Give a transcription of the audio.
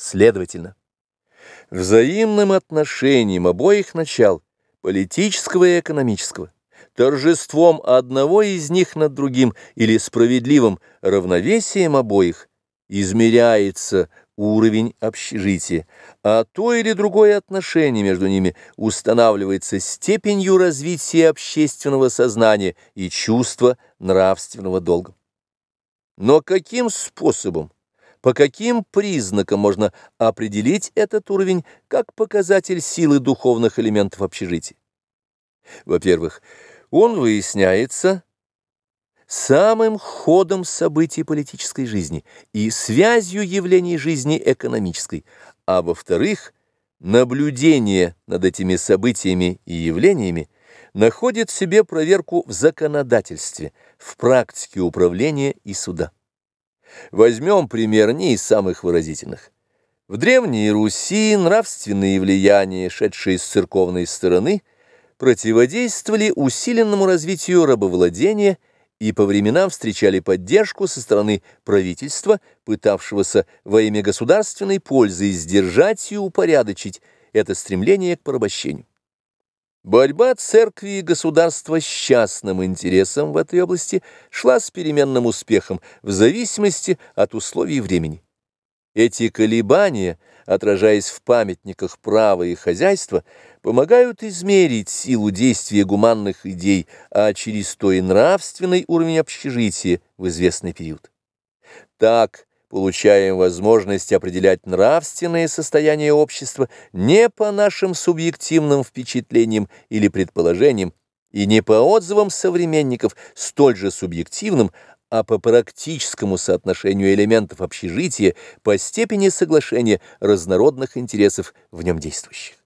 Следовательно, взаимным отношением обоих начал, политического и экономического, торжеством одного из них над другим или справедливым равновесием обоих измеряется уровень общежития, а то или другое отношение между ними устанавливается степенью развития общественного сознания и чувства нравственного долга. Но каким способом, по каким признакам можно определить этот уровень как показатель силы духовных элементов общежития? Во-первых, он выясняется самым ходом событий политической жизни и связью явлений жизни экономической, а во-вторых, наблюдение над этими событиями и явлениями находит в себе проверку в законодательстве, в практике управления и суда. Возьмем пример не из самых выразительных. В Древней Руси нравственные влияния, шедшие с церковной стороны, противодействовали усиленному развитию рабовладения и по временам встречали поддержку со стороны правительства, пытавшегося во имя государственной пользы сдержать и упорядочить это стремление к порабощению. Борьба церкви и государства с частным интересом в этой области шла с переменным успехом в зависимости от условий времени. Эти колебания, отражаясь в памятниках права и хозяйства, помогают измерить силу действия гуманных идей, а через то и нравственный уровень общежития в известный период. Так, получаем возможность определять нравственное состояние общества не по нашим субъективным впечатлениям или предположениям, и не по отзывам современников, столь же субъективным, а по практическому соотношению элементов общежития по степени соглашения разнородных интересов в нем действующих.